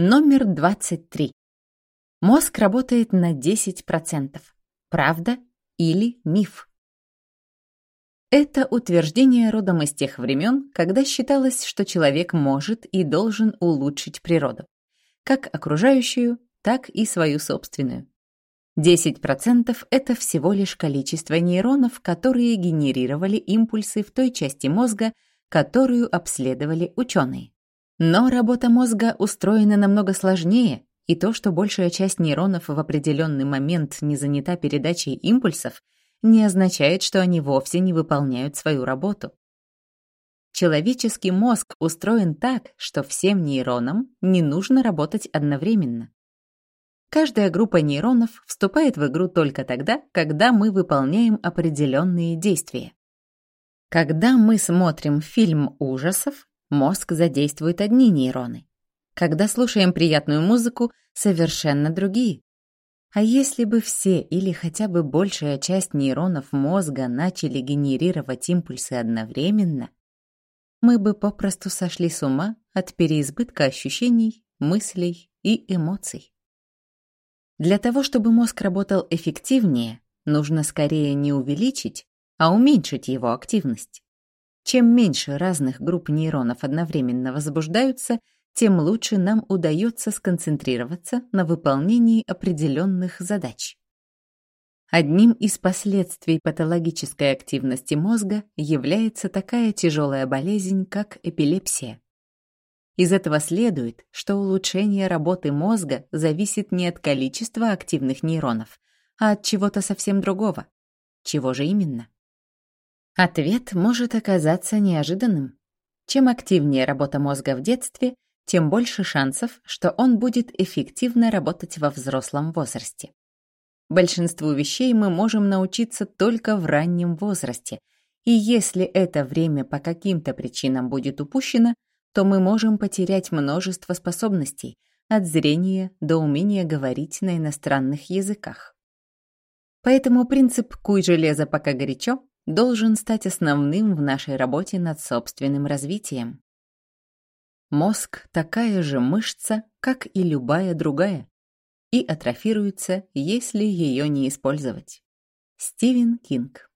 Номер 23. Мозг работает на 10%. Правда или миф? Это утверждение родом из тех времен, когда считалось, что человек может и должен улучшить природу, как окружающую, так и свою собственную. 10% — это всего лишь количество нейронов, которые генерировали импульсы в той части мозга, которую обследовали ученые. Но работа мозга устроена намного сложнее, и то, что большая часть нейронов в определенный момент не занята передачей импульсов, не означает, что они вовсе не выполняют свою работу. Человеческий мозг устроен так, что всем нейронам не нужно работать одновременно. Каждая группа нейронов вступает в игру только тогда, когда мы выполняем определенные действия. Когда мы смотрим фильм ужасов, мозг задействует одни нейроны. Когда слушаем приятную музыку, совершенно другие. А если бы все или хотя бы большая часть нейронов мозга начали генерировать импульсы одновременно, мы бы попросту сошли с ума от переизбытка ощущений, мыслей и эмоций. Для того, чтобы мозг работал эффективнее, нужно скорее не увеличить, а уменьшить его активность. Чем меньше разных групп нейронов одновременно возбуждаются, тем лучше нам удается сконцентрироваться на выполнении определенных задач. Одним из последствий патологической активности мозга является такая тяжелая болезнь, как эпилепсия. Из этого следует, что улучшение работы мозга зависит не от количества активных нейронов, а от чего-то совсем другого. Чего же именно? Ответ может оказаться неожиданным. Чем активнее работа мозга в детстве, тем больше шансов, что он будет эффективно работать во взрослом возрасте. Большинству вещей мы можем научиться только в раннем возрасте, и если это время по каким-то причинам будет упущено, то мы можем потерять множество способностей, от зрения до умения говорить на иностранных языках. Поэтому принцип «куй железо, пока горячо» должен стать основным в нашей работе над собственным развитием. Мозг – такая же мышца, как и любая другая, и атрофируется, если ее не использовать. Стивен Кинг